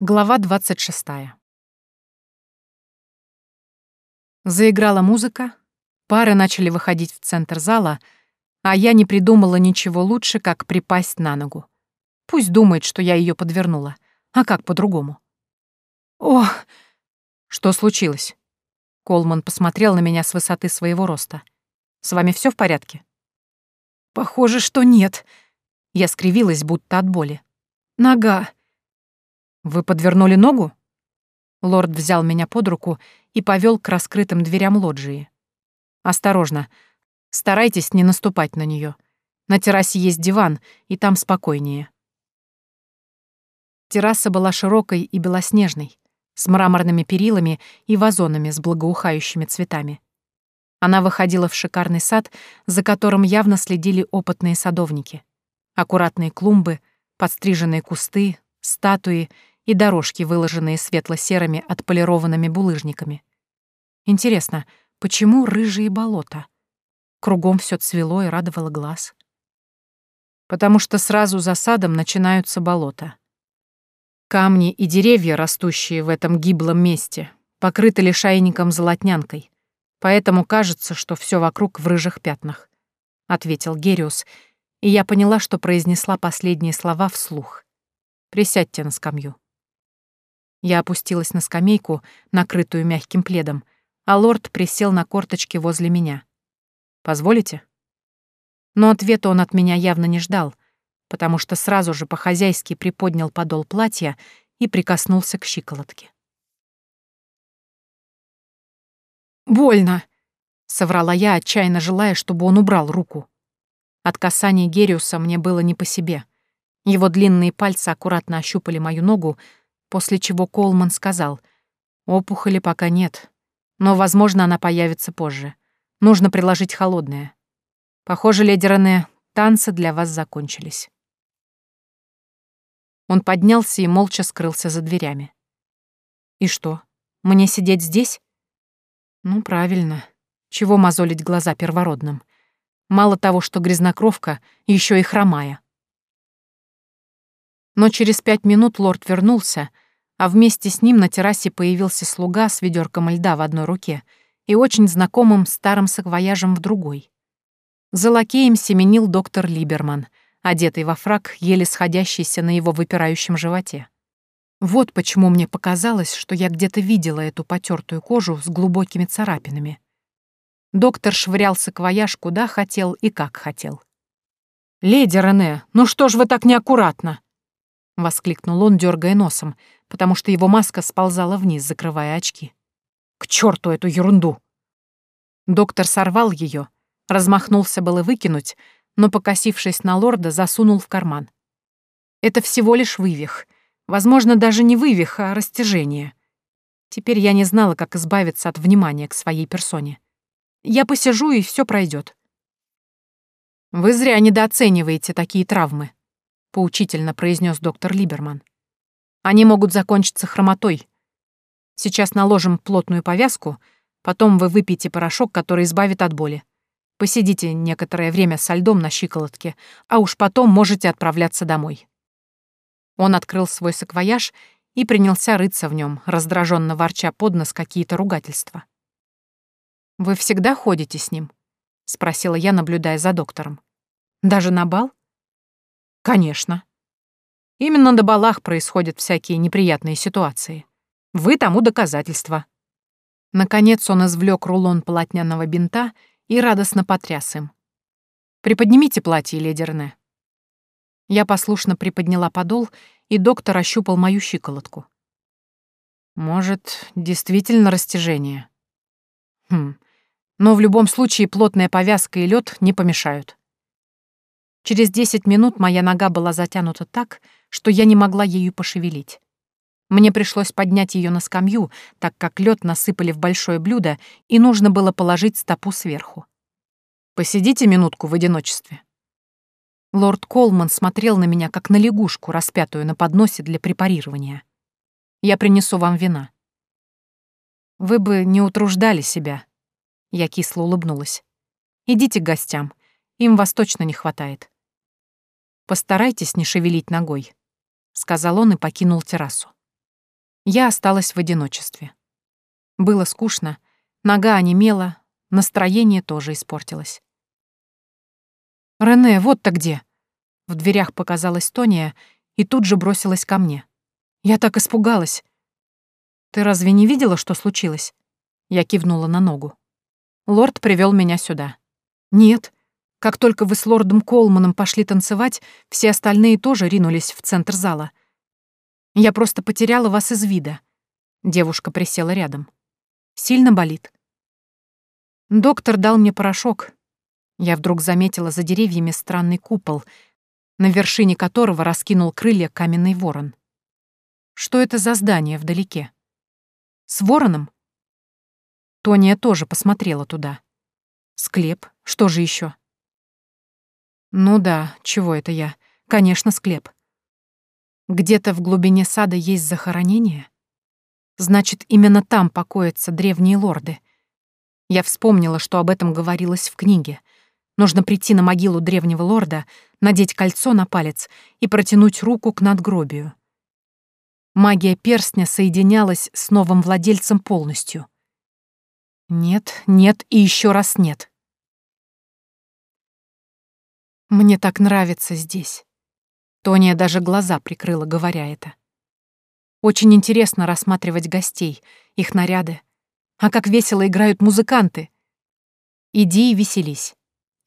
Глава 26. Заиграла музыка, пары начали выходить в центр зала, а я не придумала ничего лучше, как припасть на ногу. Пусть думает, что я ее подвернула. А как по-другому? Ох, что случилось? Колман посмотрел на меня с высоты своего роста. С вами все в порядке? Похоже, что нет. Я скривилась, будто от боли. Нога. «Вы подвернули ногу?» Лорд взял меня под руку и повел к раскрытым дверям лоджии. «Осторожно. Старайтесь не наступать на нее. На террасе есть диван, и там спокойнее». Терраса была широкой и белоснежной, с мраморными перилами и вазонами с благоухающими цветами. Она выходила в шикарный сад, за которым явно следили опытные садовники. Аккуратные клумбы, подстриженные кусты, статуи и дорожки, выложенные светло-серыми отполированными булыжниками. Интересно, почему рыжие болота? Кругом все цвело и радовало глаз. Потому что сразу за садом начинаются болота. Камни и деревья, растущие в этом гиблом месте, покрыты лишайником-золотнянкой, поэтому кажется, что все вокруг в рыжих пятнах, — ответил Гериус, и я поняла, что произнесла последние слова вслух. «Присядьте на скамью». Я опустилась на скамейку, накрытую мягким пледом, а лорд присел на корточки возле меня. «Позволите?» Но ответа он от меня явно не ждал, потому что сразу же по-хозяйски приподнял подол платья и прикоснулся к щиколотке. «Больно!» — соврала я, отчаянно желая, чтобы он убрал руку. От касания Гериуса мне было не по себе. Его длинные пальцы аккуратно ощупали мою ногу, после чего Колман сказал, «Опухоли пока нет, но, возможно, она появится позже. Нужно приложить холодное. Похоже, леди Рене, танцы для вас закончились». Он поднялся и молча скрылся за дверями. «И что, мне сидеть здесь?» «Ну, правильно. Чего мозолить глаза первородным? Мало того, что грязнокровка, еще и хромая». Но через пять минут лорд вернулся, а вместе с ним на террасе появился слуга с ведерком льда в одной руке и очень знакомым старым саквояжем в другой. За лакеем семенил доктор Либерман, одетый во фраг, еле сходящийся на его выпирающем животе. Вот почему мне показалось, что я где-то видела эту потертую кожу с глубокими царапинами. Доктор швырял саквояж куда хотел и как хотел. «Леди Рене, ну что ж вы так неаккуратно?» — воскликнул он, дергая носом, потому что его маска сползала вниз, закрывая очки. «К черту эту ерунду!» Доктор сорвал ее, размахнулся было выкинуть, но, покосившись на лорда, засунул в карман. «Это всего лишь вывих. Возможно, даже не вывих, а растяжение. Теперь я не знала, как избавиться от внимания к своей персоне. Я посижу, и все пройдет. «Вы зря недооцениваете такие травмы», поучительно произнес доктор Либерман. Они могут закончиться хромотой. Сейчас наложим плотную повязку, потом вы выпьете порошок, который избавит от боли. Посидите некоторое время со льдом на щиколотке, а уж потом можете отправляться домой. Он открыл свой саквояж и принялся рыться в нем, раздраженно ворча под нос какие-то ругательства. «Вы всегда ходите с ним?» — спросила я, наблюдая за доктором. «Даже на бал?» Конечно. Именно на балах происходят всякие неприятные ситуации. Вы тому доказательство. Наконец он извлек рулон полотняного бинта и радостно потряс им. «Приподнимите платье, леди Рене». Я послушно приподняла подол, и доктор ощупал мою щиколотку. «Может, действительно растяжение?» «Хм, но в любом случае плотная повязка и лед не помешают. Через десять минут моя нога была затянута так, что я не могла ею пошевелить. Мне пришлось поднять ее на скамью, так как лед насыпали в большое блюдо, и нужно было положить стопу сверху. «Посидите минутку в одиночестве». Лорд Колман смотрел на меня, как на лягушку, распятую на подносе для препарирования. «Я принесу вам вина». «Вы бы не утруждали себя», — я кисло улыбнулась. «Идите к гостям, им вас точно не хватает». «Постарайтесь не шевелить ногой», — сказал он и покинул террасу. Я осталась в одиночестве. Было скучно, нога онемела, настроение тоже испортилось. «Рене, вот-то где!» В дверях показалась Тония и тут же бросилась ко мне. Я так испугалась. «Ты разве не видела, что случилось?» Я кивнула на ногу. Лорд привел меня сюда. «Нет. Как только вы с лордом Колманом пошли танцевать, все остальные тоже ринулись в центр зала. Я просто потеряла вас из вида». Девушка присела рядом. «Сильно болит?» Доктор дал мне порошок. Я вдруг заметила за деревьями странный купол, на вершине которого раскинул крылья каменный ворон. Что это за здание вдалеке? С вороном? Тония тоже посмотрела туда. Склеп, что же еще? Ну да, чего это я? Конечно, склеп. Где-то в глубине сада есть захоронение? Значит, именно там покоятся древние лорды. Я вспомнила, что об этом говорилось в книге. Нужно прийти на могилу древнего лорда, надеть кольцо на палец и протянуть руку к надгробию. Магия перстня соединялась с новым владельцем полностью. Нет, нет и еще раз нет. Мне так нравится здесь. Тония даже глаза прикрыла, говоря это. Очень интересно рассматривать гостей, их наряды. А как весело играют музыканты. Иди и веселись.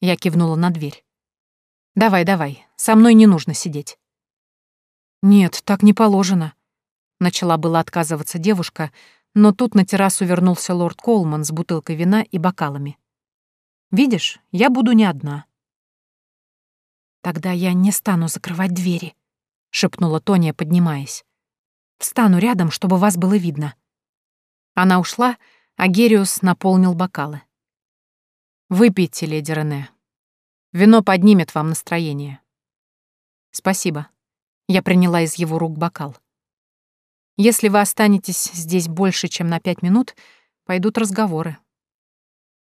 Я кивнула на дверь. Давай, давай, со мной не нужно сидеть. Нет, так не положено. Начала была отказываться девушка, но тут на террасу вернулся лорд Колман с бутылкой вина и бокалами. «Видишь, я буду не одна». «Тогда я не стану закрывать двери», — шепнула Тония, поднимаясь. «Встану рядом, чтобы вас было видно». Она ушла, а Гериус наполнил бокалы. «Выпейте, леди Рене. Вино поднимет вам настроение». «Спасибо». Я приняла из его рук бокал. Если вы останетесь здесь больше, чем на пять минут, пойдут разговоры.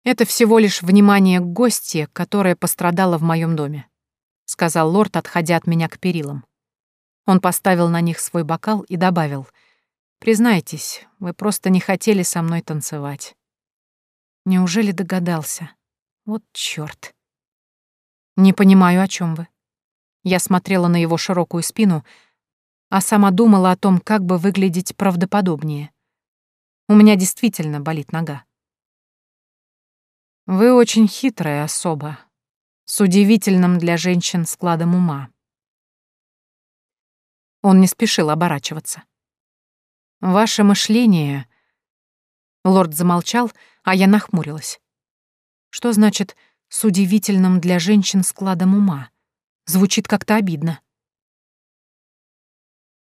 Это всего лишь внимание к гости, которая пострадала в моем доме, сказал лорд, отходя от меня к перилам. Он поставил на них свой бокал и добавил: "Признайтесь, вы просто не хотели со мной танцевать". Неужели догадался? Вот чёрт. Не понимаю, о чем вы. Я смотрела на его широкую спину, а сама думала о том, как бы выглядеть правдоподобнее. У меня действительно болит нога. Вы очень хитрая особа, с удивительным для женщин складом ума. Он не спешил оборачиваться. Ваше мышление... Лорд замолчал, а я нахмурилась. Что значит «с удивительным для женщин складом ума»? Звучит как-то обидно.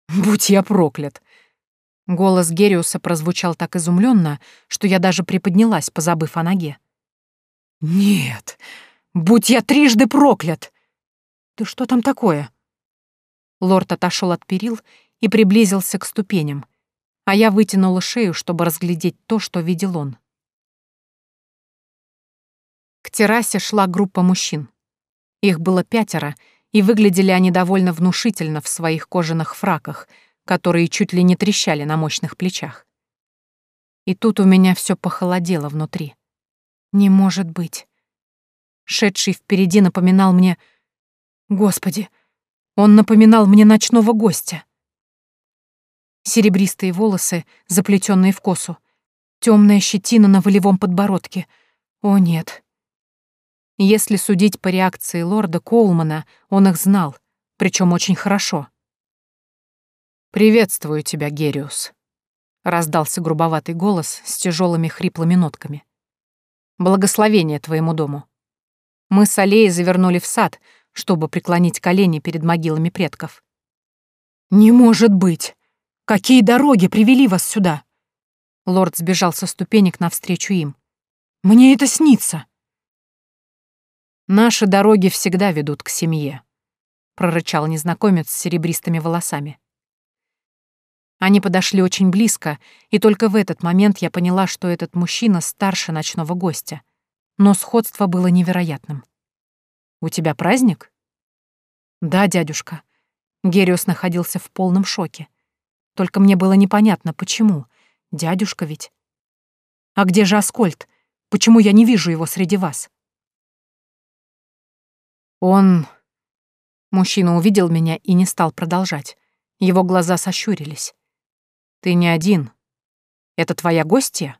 Будь я проклят. Голос Гериуса прозвучал так изумленно, что я даже приподнялась, позабыв о ноге. Нет, будь я трижды проклят. Ты что там такое? Лорд отошел от перил и приблизился к ступеням, а я вытянула шею, чтобы разглядеть то, что видел он. К террасе шла группа мужчин. Их было пятеро, и выглядели они довольно внушительно в своих кожаных фраках, которые чуть ли не трещали на мощных плечах. И тут у меня все похолодело внутри. Не может быть. Шедший впереди напоминал мне... Господи, он напоминал мне ночного гостя. Серебристые волосы, заплетенные в косу, темная щетина на волевом подбородке. О нет, если судить по реакции лорда Коулмана, он их знал, причем очень хорошо. «Приветствую тебя, Гериус», — раздался грубоватый голос с тяжелыми хриплыми нотками. «Благословение твоему дому. Мы с Аллеей завернули в сад, чтобы преклонить колени перед могилами предков». «Не может быть! Какие дороги привели вас сюда?» Лорд сбежал со ступенек навстречу им. «Мне это снится!» «Наши дороги всегда ведут к семье», — прорычал незнакомец с серебристыми волосами. Они подошли очень близко, и только в этот момент я поняла, что этот мужчина старше ночного гостя. Но сходство было невероятным. «У тебя праздник?» «Да, дядюшка». Гериус находился в полном шоке. только мне было непонятно, почему. Дядюшка ведь. А где же Аскольд? Почему я не вижу его среди вас? Он... Мужчина увидел меня и не стал продолжать. Его глаза сощурились. Ты не один. Это твоя гостья?